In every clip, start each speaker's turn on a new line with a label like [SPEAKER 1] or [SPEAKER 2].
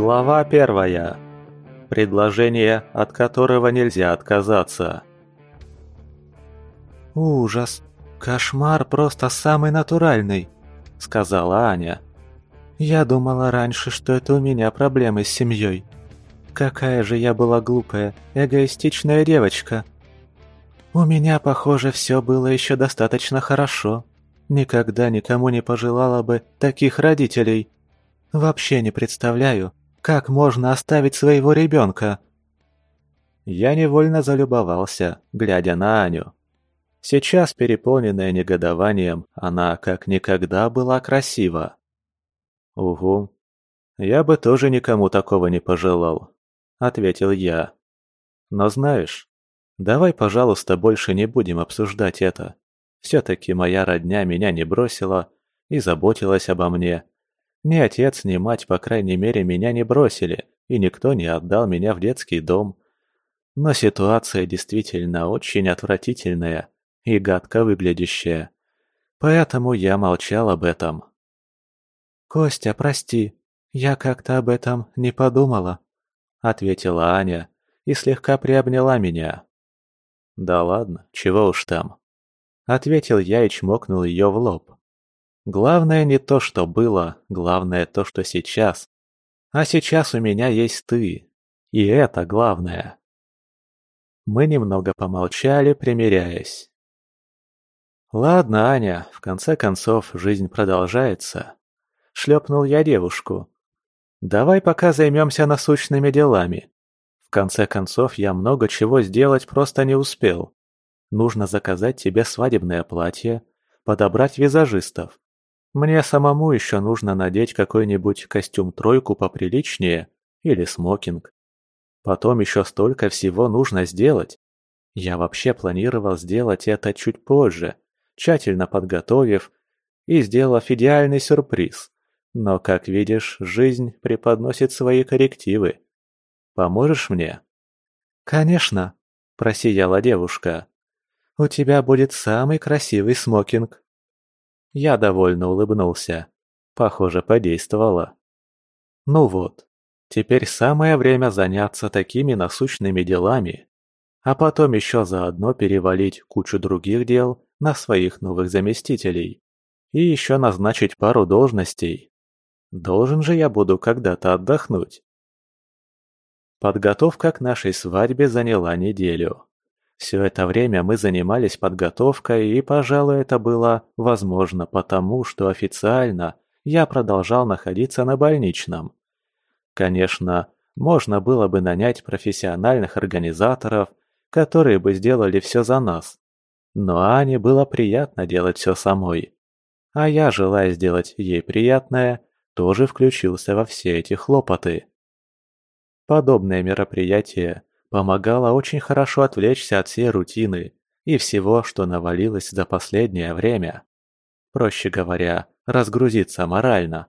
[SPEAKER 1] Глава первая. Предложение, от которого нельзя отказаться.
[SPEAKER 2] «Ужас! Кошмар просто самый натуральный!» – сказала Аня. «Я думала раньше, что это у меня проблемы с семьей. Какая же я была глупая, эгоистичная девочка!» «У меня, похоже, все было еще достаточно хорошо. Никогда никому не пожелала бы таких родителей. Вообще не представляю, как можно оставить своего ребенка?»
[SPEAKER 1] Я невольно залюбовался, глядя на Аню. Сейчас, переполненная негодованием, она как никогда была красива. «Угу. Я бы тоже никому такого не пожелал», — ответил я. «Но знаешь, давай, пожалуйста, больше не будем обсуждать это. Все-таки моя родня меня не бросила и заботилась обо мне. Ни отец, ни мать, по крайней мере, меня не бросили, и никто не отдал меня в детский дом. Но ситуация действительно очень отвратительная и гадко выглядящая. Поэтому я молчал об этом.
[SPEAKER 2] «Костя, прости, я как-то об этом не подумала», — ответила Аня и слегка приобняла меня.
[SPEAKER 1] «Да ладно, чего уж там», — ответил я и чмокнул ее в лоб. «Главное не то, что было, главное то, что сейчас. А сейчас у меня есть ты, и это главное». Мы немного помолчали, примиряясь. «Ладно, Аня, в конце концов, жизнь продолжается». Шлепнул я девушку. «Давай пока займемся насущными делами. В конце концов, я много чего сделать просто не успел. Нужно заказать тебе свадебное платье, подобрать визажистов. Мне самому еще нужно надеть какой-нибудь костюм-тройку поприличнее или смокинг. Потом еще столько всего нужно сделать. Я вообще планировал сделать это чуть позже, тщательно подготовив и сделав идеальный сюрприз. Но, как видишь, жизнь преподносит свои коррективы. Поможешь мне?»
[SPEAKER 2] «Конечно», – просияла девушка. «У тебя будет самый красивый смокинг».
[SPEAKER 1] Я довольно улыбнулся. Похоже, подействовало. Ну вот, теперь самое время заняться такими насущными делами, а потом еще заодно перевалить кучу других дел на своих новых заместителей. И еще назначить пару должностей. Должен же я буду когда-то отдохнуть. Подготовка к нашей свадьбе заняла неделю. Все это время мы занимались подготовкой, и, пожалуй, это было возможно потому, что официально я продолжал находиться на больничном. Конечно, можно было бы нанять профессиональных организаторов, которые бы сделали все за нас. Но Ане было приятно делать все самой. А я, желая сделать ей приятное, тоже включился во все эти хлопоты. Подобное мероприятие помогало очень хорошо отвлечься от всей рутины и всего, что навалилось за последнее время. Проще говоря, разгрузиться морально.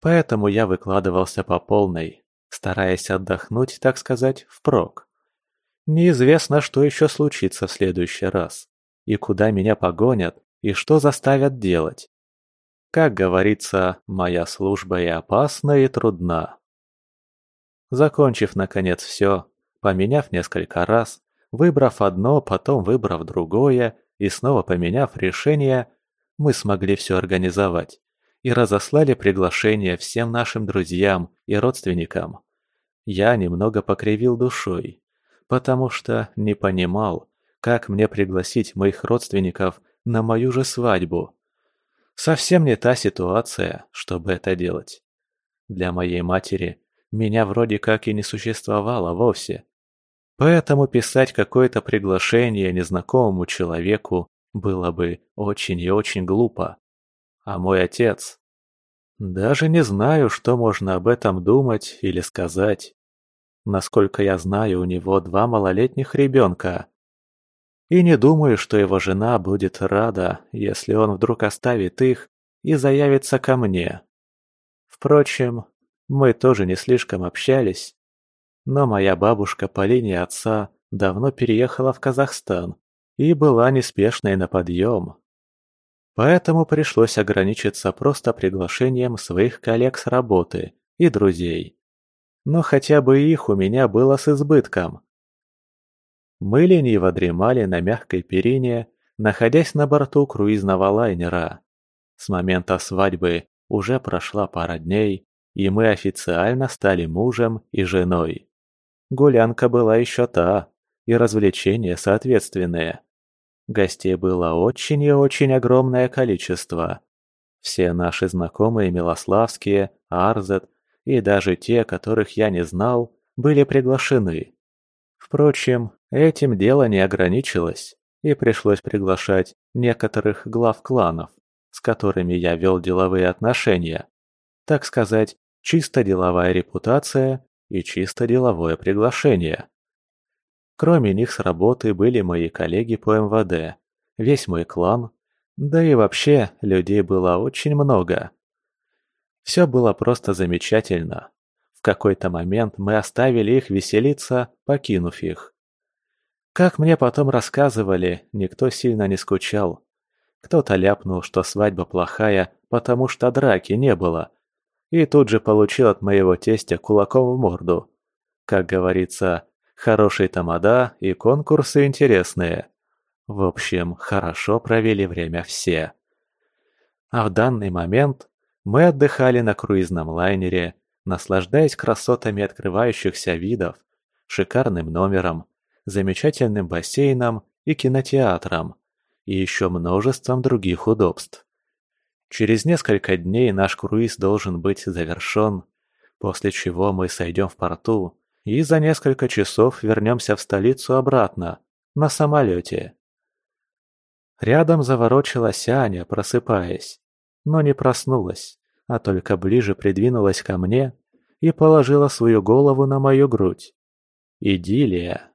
[SPEAKER 1] Поэтому я выкладывался по полной, стараясь отдохнуть, так сказать, впрок. Неизвестно, что еще случится в следующий раз и куда меня погонят, и что заставят делать. Как говорится, моя служба и опасна, и трудна. Закончив, наконец, все, поменяв несколько раз, выбрав одно, потом выбрав другое и снова поменяв решение, мы смогли все организовать и разослали приглашение всем нашим друзьям и родственникам. Я немного покривил душой, потому что не понимал, как мне пригласить моих родственников на мою же свадьбу? Совсем не та ситуация, чтобы это делать. Для моей матери меня вроде как и не существовало вовсе. Поэтому писать какое-то приглашение незнакомому человеку было бы очень и очень глупо. А мой отец... Даже не знаю, что можно об этом думать или сказать. Насколько я знаю, у него два малолетних ребенка. И не думаю, что его жена будет рада, если он вдруг оставит их и заявится ко мне. Впрочем, мы тоже не слишком общались. Но моя бабушка по линии отца давно переехала в Казахстан и была неспешной на подъем. Поэтому пришлось ограничиться просто приглашением своих коллег с работы и друзей. Но хотя бы их у меня было с избытком. Мы лениво дремали на мягкой перине, находясь на борту круизного лайнера. С момента свадьбы уже прошла пара дней, и мы официально стали мужем и женой. Гулянка была еще та, и развлечения соответственные. Гостей было очень и очень огромное количество. Все наши знакомые Милославские, Арзет и даже те, которых я не знал, были приглашены. Впрочем, этим дело не ограничилось, и пришлось приглашать некоторых глав кланов, с которыми я вел деловые отношения. Так сказать, чисто деловая репутация и чисто деловое приглашение. Кроме них с работы были мои коллеги по МВД, весь мой клан, да и вообще людей было очень много. Все было просто замечательно. В какой-то момент мы оставили их веселиться, покинув их. Как мне потом рассказывали, никто сильно не скучал. Кто-то ляпнул, что свадьба плохая, потому что драки не было. И тут же получил от моего тестя кулаком в морду. Как говорится, Хороший тамада и конкурсы интересные. В общем, хорошо провели время все. А в данный момент мы отдыхали на круизном лайнере, наслаждаясь красотами открывающихся видов, шикарным номером, замечательным бассейном и кинотеатром, и еще множеством других удобств. Через несколько дней наш круиз должен быть завершен, после чего мы сойдем в порту и за несколько часов вернемся в столицу обратно, на самолете. Рядом заворочилась Аня, просыпаясь, но не проснулась, а только ближе придвинулась ко мне и положила свою голову на мою грудь. Идиллия.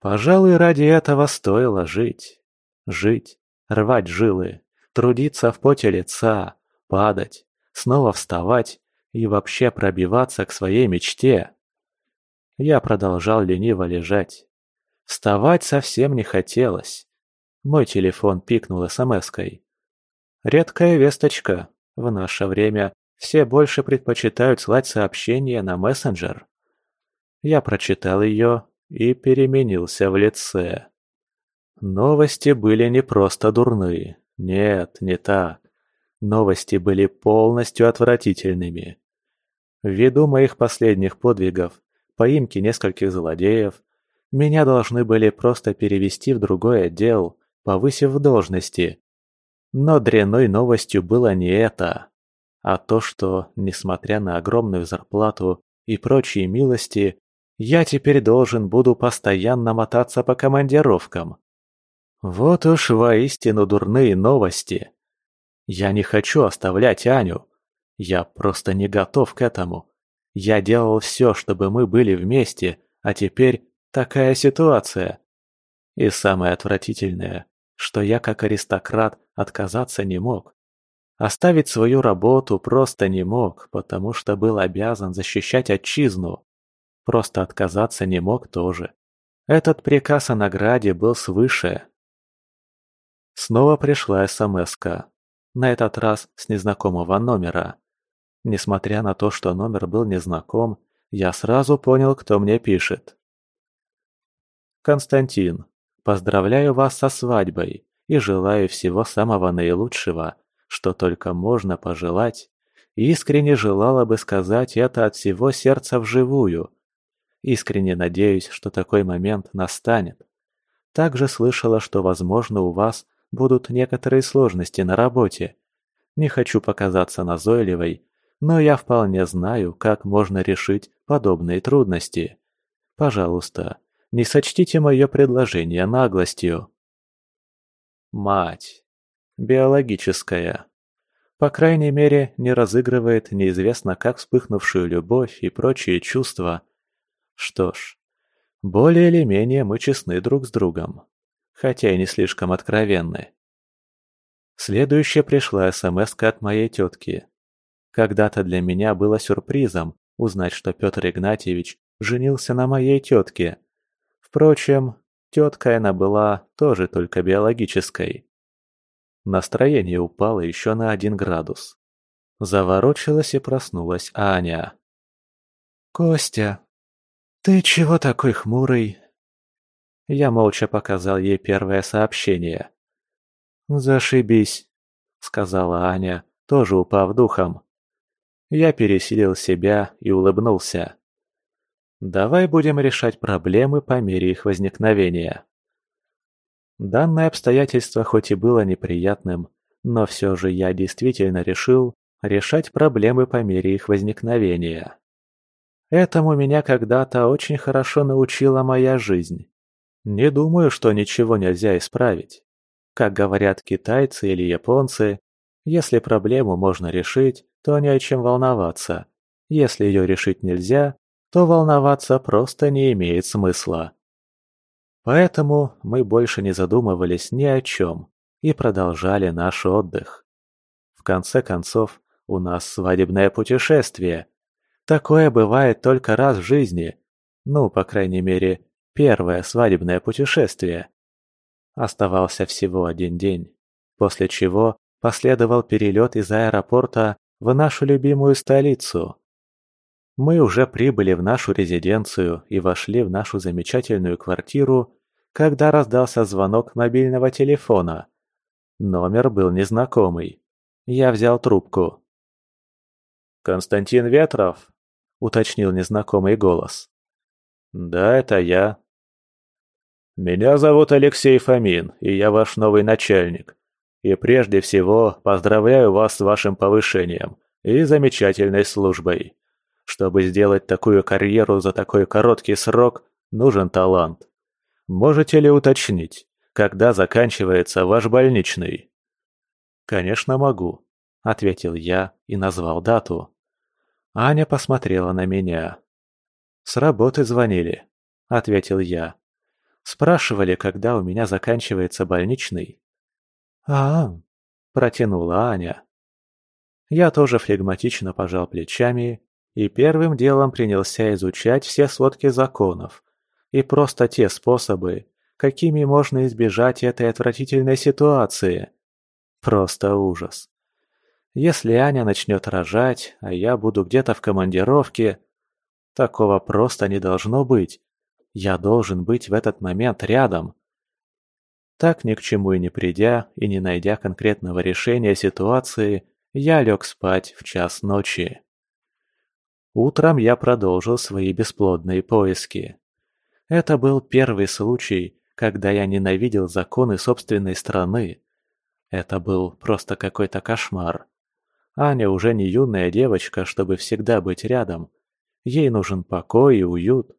[SPEAKER 1] Пожалуй, ради этого стоило жить. Жить, рвать жилы, трудиться в поте лица, падать, снова вставать и вообще пробиваться к своей мечте. Я продолжал лениво лежать. Вставать совсем не хотелось. Мой телефон пикнул смс-кой. Редкая весточка. В наше время все больше предпочитают слать сообщения на мессенджер. Я прочитал ее и переменился в лице. Новости были не просто дурные. Нет, не так. Новости были полностью отвратительными. Ввиду моих последних подвигов поимки нескольких злодеев, меня должны были просто перевести в другой отдел, повысив в должности. Но дрянной новостью было не это, а то, что, несмотря на огромную зарплату и прочие милости, я теперь должен буду постоянно мотаться по командировкам. Вот уж воистину дурные новости. Я не хочу оставлять Аню. Я просто не готов к этому. Я делал все, чтобы мы были вместе, а теперь такая ситуация. И самое отвратительное, что я как аристократ отказаться не мог. Оставить свою работу просто не мог, потому что был обязан защищать отчизну. Просто отказаться не мог тоже. Этот приказ о награде был свыше. Снова пришла смс -ка. На этот раз с незнакомого номера. Несмотря на то, что номер был незнаком, я сразу понял, кто мне пишет. Константин, поздравляю вас со свадьбой и желаю всего самого наилучшего, что только можно пожелать. Искренне желала бы сказать это от всего сердца вживую. Искренне надеюсь, что такой момент настанет. Также слышала, что, возможно, у вас будут некоторые сложности на работе. Не хочу показаться назойливой, но я вполне знаю, как можно решить подобные трудности. Пожалуйста, не сочтите мое предложение наглостью. Мать. Биологическая. По крайней мере, не разыгрывает неизвестно как вспыхнувшую любовь и прочие чувства. Что ж, более или менее мы честны друг с другом, хотя и не слишком откровенны. Следующая пришла смс от моей тетки. Когда-то для меня было сюрпризом узнать, что Петр Игнатьевич женился на моей тетке. Впрочем, тетка она была тоже только биологической. Настроение упало еще на один градус. Заворочилась и проснулась Аня.
[SPEAKER 2] «Костя, ты чего такой хмурый?» Я молча показал ей первое сообщение. «Зашибись», — сказала Аня, тоже упав духом. Я пересилил себя и улыбнулся. «Давай будем решать проблемы по мере их возникновения». Данное обстоятельство хоть и было неприятным, но все же я действительно решил решать проблемы по мере их возникновения. Этому меня когда-то очень хорошо научила моя жизнь. Не думаю, что ничего нельзя исправить. Как говорят китайцы или японцы, если проблему можно решить, то не о чем волноваться. Если ее решить нельзя, то волноваться просто не имеет смысла. Поэтому мы больше не задумывались ни о чем и продолжали наш отдых. В конце концов, у нас свадебное путешествие. Такое бывает только раз в жизни. Ну, по крайней мере, первое свадебное путешествие. Оставался всего один день, после чего последовал перелет из аэропорта в нашу любимую столицу. Мы уже прибыли в нашу резиденцию и вошли в нашу замечательную квартиру, когда раздался звонок мобильного телефона. Номер был незнакомый. Я взял трубку. «Константин Ветров?» – уточнил незнакомый голос. «Да, это я». «Меня зовут Алексей Фомин, и я ваш новый начальник. И прежде всего поздравляю вас с вашим повышением и замечательной службой. Чтобы сделать такую карьеру за такой короткий срок, нужен талант. Можете ли уточнить, когда заканчивается ваш больничный?» «Конечно могу», — ответил я и назвал дату. Аня посмотрела на меня. «С работы звонили», — ответил я. «Спрашивали, когда у меня заканчивается больничный». «А-а», — протянула Аня. Я тоже флегматично пожал плечами и первым делом принялся изучать все сводки законов и просто те способы, какими можно избежать этой отвратительной ситуации. Просто ужас. Если Аня начнет рожать, а я буду где-то в командировке, такого просто не должно быть. Я должен быть в этот момент рядом. Так ни к чему и не придя, и не найдя конкретного решения ситуации, я лег спать в час ночи. Утром я продолжил свои бесплодные поиски. Это был первый случай, когда я ненавидел законы собственной страны. Это был просто какой-то кошмар. Аня уже не юная девочка, чтобы всегда быть рядом. Ей нужен покой и уют.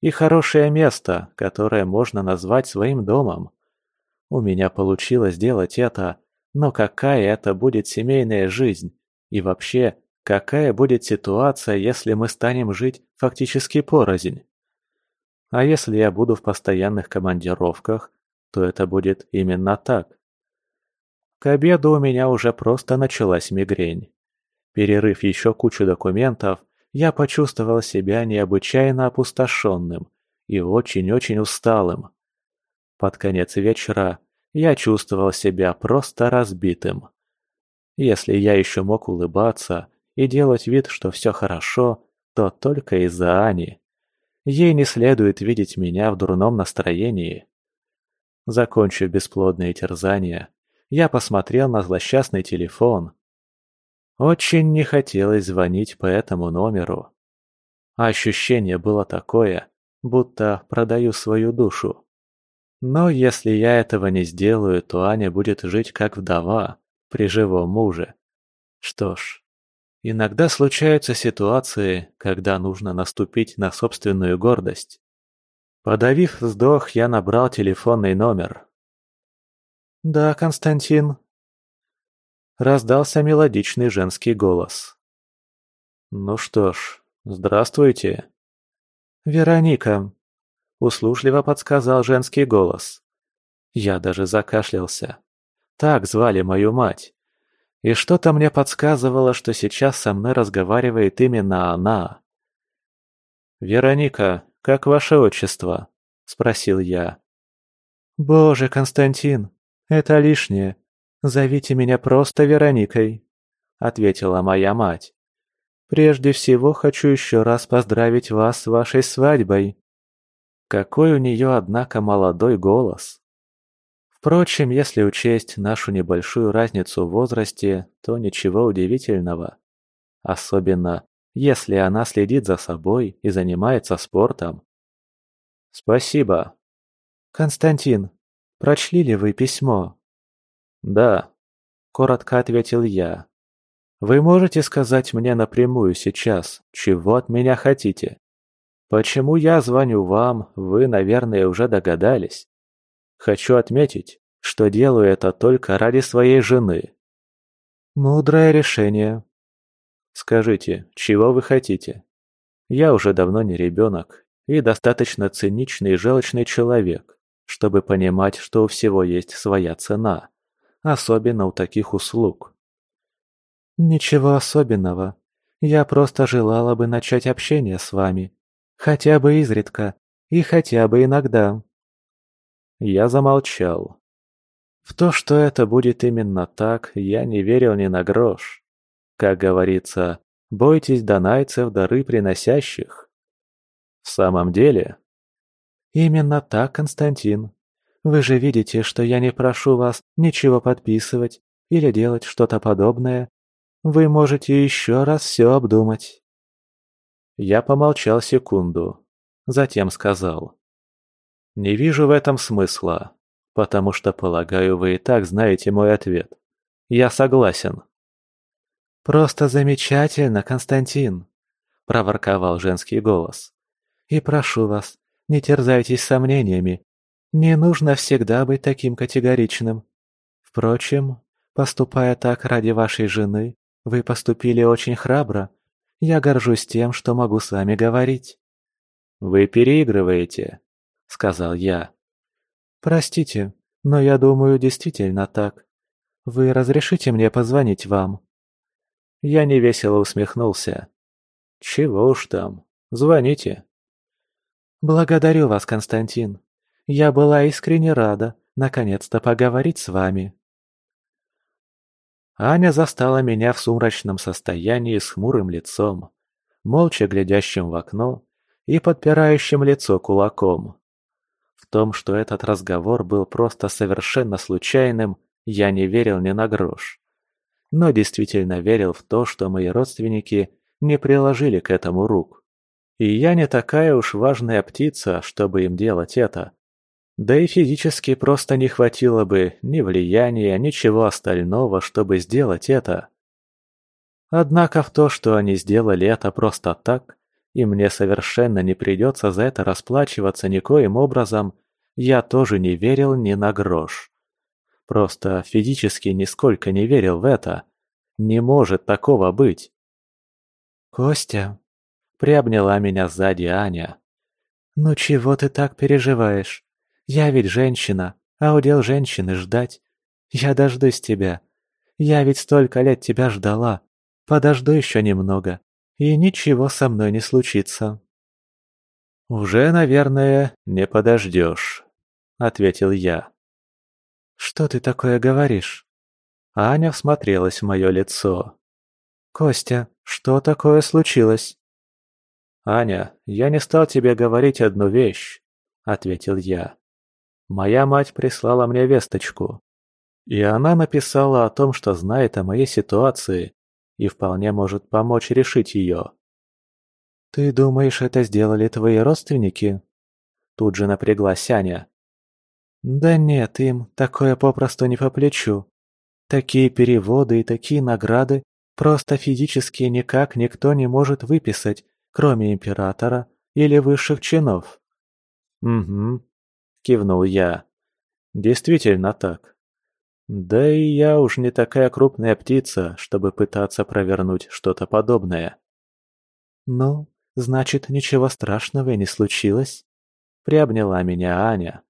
[SPEAKER 2] И хорошее место, которое можно назвать своим домом. У меня получилось сделать это, но какая это будет семейная жизнь? И вообще, какая будет ситуация, если мы станем жить фактически порознь? А если я буду в постоянных командировках, то это будет именно так. К обеду у меня уже просто началась мигрень. Перерыв еще кучу документов, я почувствовал себя необычайно опустошенным и очень-очень усталым. Под конец вечера я чувствовал себя просто разбитым. Если я еще мог улыбаться и делать вид, что все хорошо, то только из-за Ани. Ей не следует видеть меня в дурном настроении. Закончив бесплодные терзания, я посмотрел на злосчастный телефон. Очень не хотелось звонить по этому номеру. Ощущение было такое, будто продаю свою душу. Но если я этого не сделаю, то Аня будет жить как вдова при живом муже. Что ж, иногда случаются ситуации, когда нужно наступить на собственную гордость. Подавив вздох, я набрал телефонный номер. «Да, Константин». Раздался мелодичный женский голос. «Ну что ж, здравствуйте». «Вероника», — услужливо подсказал женский голос. Я даже закашлялся. Так звали мою мать. И что-то мне подсказывало, что сейчас со мной разговаривает именно она. «Вероника, как ваше отчество?» — спросил я. «Боже, Константин, «Это лишнее. Зовите меня просто Вероникой», — ответила моя мать. Прежде всего хочу еще раз поздравить вас с вашей свадьбой. Какой у нее, однако, молодой голос. Впрочем, если учесть нашу небольшую разницу в возрасте, то ничего удивительного. Особенно, если она следит за собой и занимается спортом. Спасибо. Константин, прочли ли вы письмо? Да, коротко ответил я. Вы можете сказать мне напрямую сейчас, чего от меня хотите? Почему я звоню вам, вы, наверное, уже догадались. Хочу отметить, что делаю это только ради своей жены. Мудрое решение. Скажите, чего вы хотите? Я уже давно не ребенок и достаточно циничный и желчный человек, чтобы понимать, что у всего есть своя цена, особенно у таких услуг. Ничего особенного. Я просто желала бы начать общение с вами. Хотя бы изредка и хотя бы иногда. Я замолчал. В то, что это будет именно так, я не верил ни на грош. Как говорится, бойтесь донайцев дары приносящих. В самом деле? Именно так, Константин. Вы же видите, что я не прошу вас ничего подписывать или делать что-то подобное. Вы можете еще раз все обдумать. Я помолчал секунду, затем сказал. Не вижу в этом смысла, потому что, полагаю, вы и так знаете мой ответ. Я согласен. «Просто замечательно, Константин!» – проворковал женский голос. «И прошу вас, не терзайтесь сомнениями. Не нужно всегда быть таким категоричным. Впрочем, поступая так ради вашей жены, вы поступили очень храбро. Я горжусь тем, что могу с вами говорить». «Вы переигрываете», — сказал я. «Простите, но я думаю, действительно так. Вы разрешите мне позвонить вам?» Я невесело усмехнулся. «Чего уж там, звоните». «Благодарю вас, Константин. Я была искренне рада наконец-то поговорить с вами». Аня застала меня в сумрачном состоянии с хмурым лицом, молча глядящим в окно и подпирающим лицо кулаком. В том, что этот разговор был просто совершенно случайным, я не верил ни на грош. Но действительно верил в то, что мои родственники не приложили к этому рук. И я не такая уж важная птица, чтобы им делать это. Да и физически просто не хватило бы ни влияния, ничего остального, чтобы сделать это. Однако в то, что они сделали это просто так, и мне совершенно не придется за это расплачиваться никоим образом, я тоже не верил ни на грош. Просто физически нисколько не верил в это. Не может такого быть. «Костя», — приобняла меня сзади Аня. «Ну чего ты так переживаешь? Я ведь женщина, а удел женщины ждать. Я дождусь тебя. Я ведь столько лет тебя ждала. Подожду еще немного и ничего со мной не случится». «Уже, наверное, не подождешь», — ответил я. «Что ты такое говоришь?» Аня всмотрелась в мое лицо. «Костя, что такое случилось?» «Аня, я не стал тебе говорить одну вещь», — ответил я. «Моя мать прислала мне весточку, и она написала о том, что знает о моей ситуации и вполне может помочь решить ее. «Ты думаешь, это сделали твои родственники?» Тут же напряглась Аня. «Да нет, им такое попросту не по плечу. Такие переводы и такие награды просто физически никак никто не может выписать, кроме императора или высших чинов». «Угу», — кивнул я. «Действительно так. Да и я уж не такая крупная птица, чтобы пытаться провернуть что-то подобное. «Ну, значит, ничего страшного и не случилось?» Приобняла меня Аня.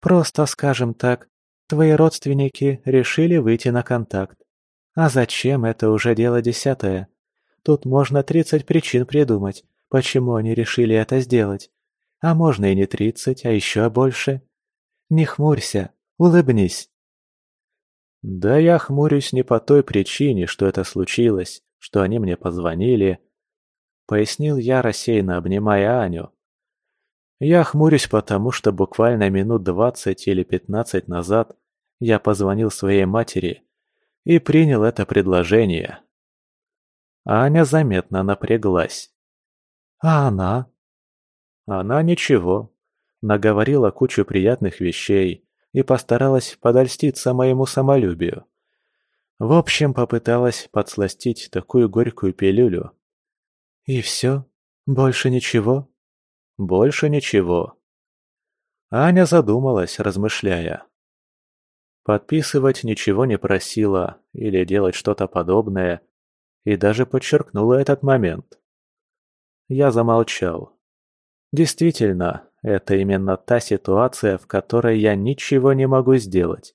[SPEAKER 2] «Просто, скажем так, твои родственники решили выйти на контакт. А зачем, это уже дело десятое. Тут можно тридцать причин придумать, почему они решили это сделать. А можно и не тридцать, а еще больше. Не хмурься, улыбнись. Да я хмурюсь не по той причине, что это случилось,
[SPEAKER 1] что они мне позвонили. Пояснил я, рассеянно обнимая Аню. Я хмурюсь потому, что буквально минут двадцать или пятнадцать назад я позвонил своей матери и принял это предложение. Аня заметно напряглась. «А она?» Она ничего. Наговорила кучу приятных вещей и постаралась подольститься моему самолюбию. В общем, попыталась подсластить такую горькую пилюлю. «И все? Больше ничего?» «Больше ничего». Аня задумалась, размышляя. Подписывать ничего не просила или делать что-то подобное, и даже подчеркнула этот момент. Я замолчал. Действительно, это именно та ситуация, в которой я ничего не могу сделать.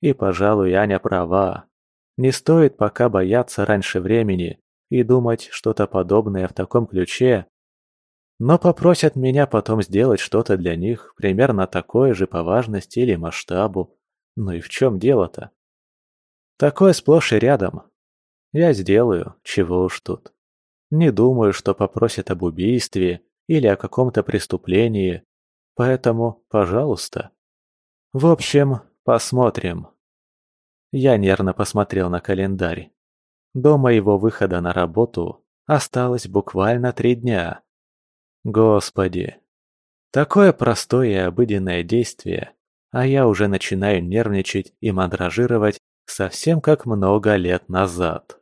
[SPEAKER 1] И, пожалуй, Аня права. Не стоит пока бояться раньше времени и думать что-то подобное в таком ключе. Но попросят меня потом сделать что-то для них, примерно такое же по важности или масштабу. Ну и в чем дело-то? Такое сплошь и рядом. Я сделаю, чего уж тут. Не думаю, что попросят об убийстве или о каком-то преступлении, поэтому, пожалуйста. В общем, посмотрим. Я нервно посмотрел на календарь. До моего выхода на работу осталось буквально три дня. Господи. Такое простое и обыденное действие, а я уже начинаю нервничать и мандражировать совсем как много лет назад.